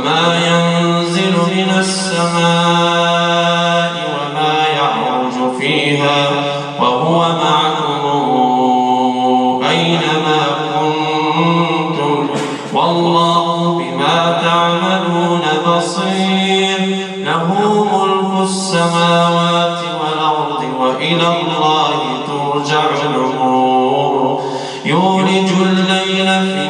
وما ينزل من السماء وما يعرج فيها وهو معكم أينما كنتم. والله بما تعملون بصير. له ملك السماوات والأرض وإلى الله ترجع الأمور. يولج الليل في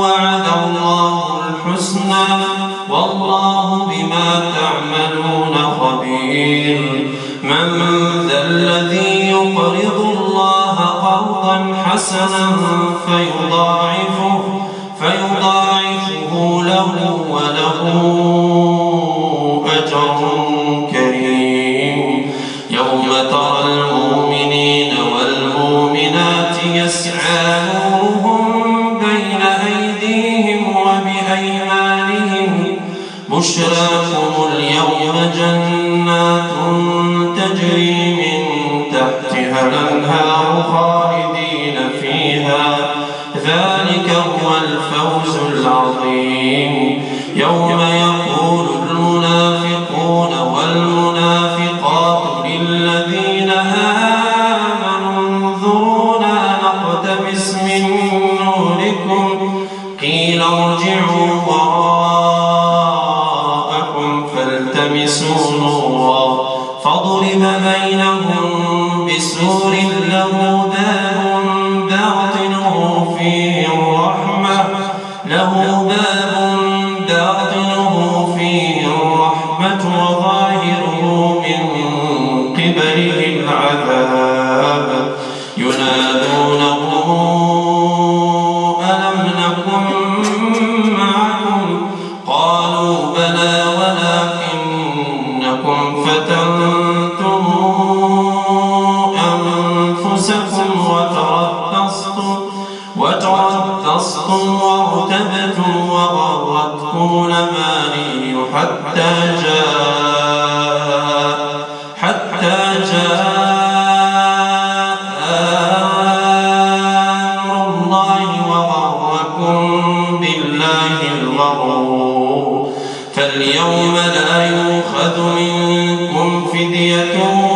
وعد الله الحسنى والله بما تعملون خبير. من ذا الذي يقرض الله قرضا حسنا فيضاعفه فيضاعفه له وله أجر كريم. يوم ترى المؤمنين والمؤمنات يسعى بشراكم اليوم جنات تجري له باب باطنه فيه الرحمة وظاهره من قبله العذاب. ينادونه ألم نكن معكم؟ قالوا بلى ولكنكم فتنتم أنفسكم وتربصتم وتربصتم حرصتم وارتبتم وغرتكم الأماني حتى جاء حتى جاء أمر الله وغركم بالله الغرور فاليوم لا يؤخذ منكم فدية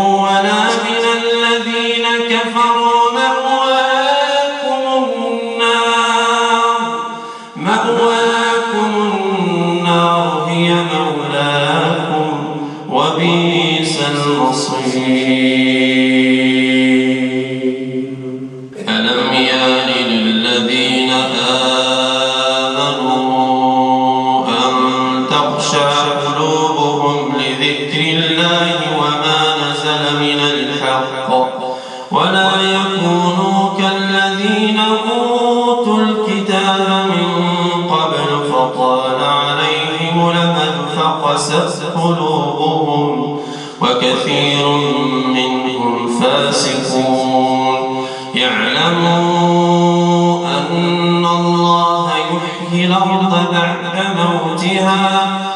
قلوبهم لذكر الله وما نزل من الحق. ولا يكونوا كالذين أوتوا الكتاب من قبل فطال عليهم الأمد فقست قلوبهم وكثير منهم فاسقون. يعلموا أن الله يحيي الأرض بعد موتها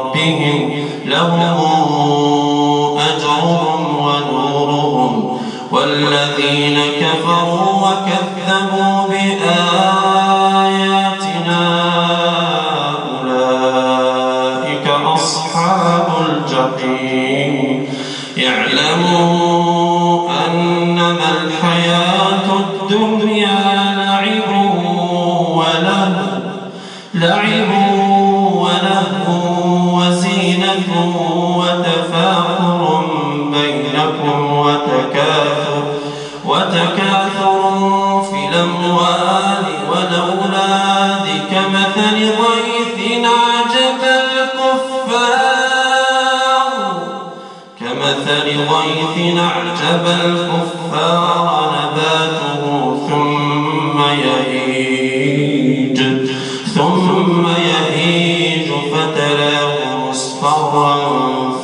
ربهم لهم أجرهم ونورهم والذين كفروا وكذبوا بآياتنا أولئك أصحاب الجحيم. يعلموا أنما الحياة الدنيا لعب وله لعب غيث أعجب الكفار نباته ثم يهيج. ثم يهيج فتراه مصفرا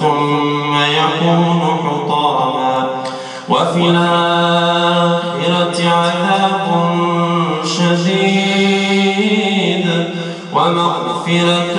ثم يكون حطاما. وفي الآخرة عذاب شديد ومغفرة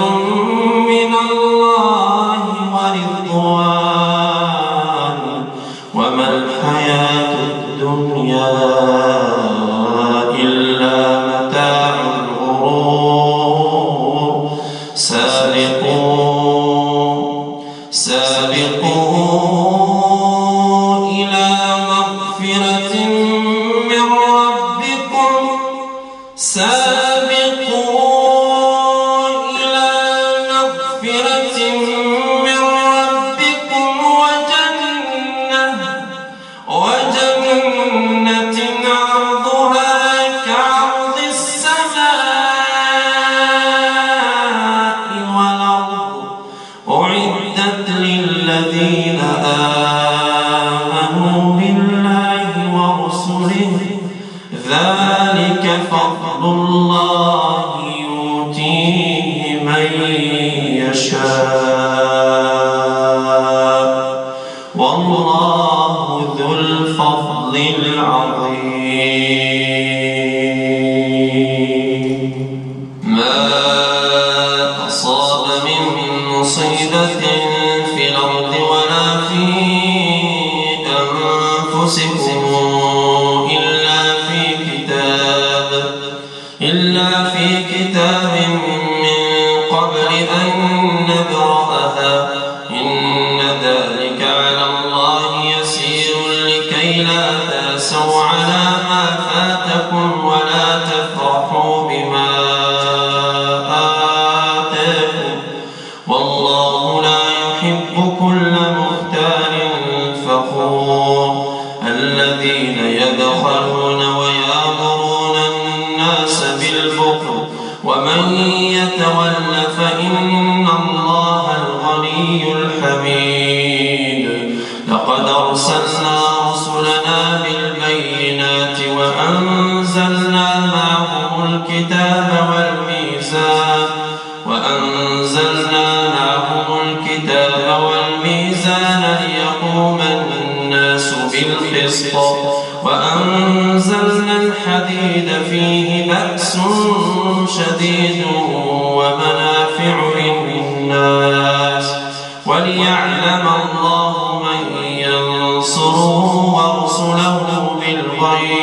ورسله ذلك فضل الله يؤتيه من يشاء. والله ذو الفضل العظيم. ما أصاب من مصيبة في الأرض ولا في وأنزلنا معهم الكتاب والميزان وأنزلنا معهم الكتاب والميزان ليقوم الناس بالقسط وأنزلنا الحديد فيه بأس شديد ومنافع للناس وليعلم الله من ينصره ورسله بالغيب.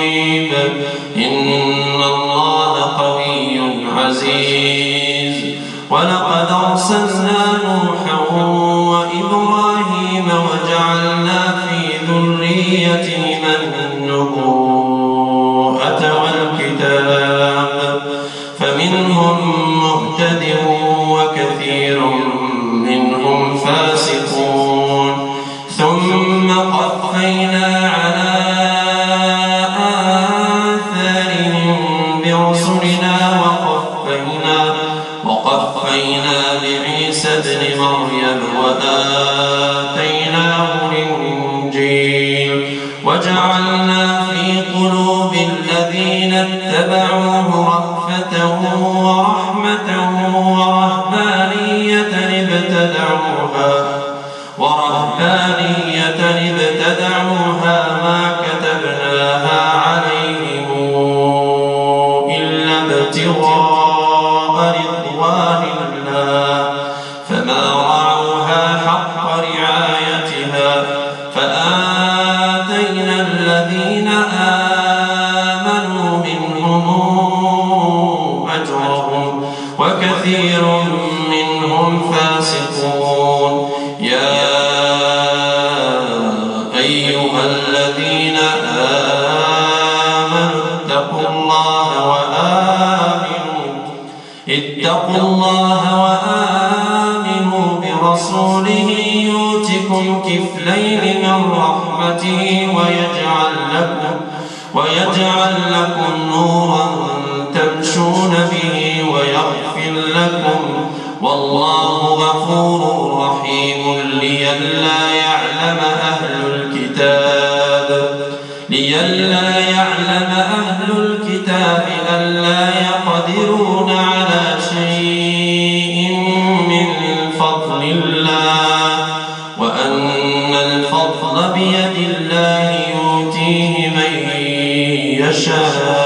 إن الله قوي عزيز. ولقد أرسلنا اتبعوه رأفة ورحمة ورهبانية ابتدعوها ورهبانية وكثير منهم فاسقون. يا أيها الذين آمنوا اتقوا الله وآمنوا اتقوا الله وآمنوا برسوله. يؤتكم كفلين من رحمته ويجعل لكم ويجعل لكم نورا تمشون به. لكم والله غفور رحيم لئلا يعلم أهل الكتاب لئلا يعلم أهل الكتاب ألا يقدرون على شيء من فضل الله وأن الفضل بيد الله يؤتيه من يشاء.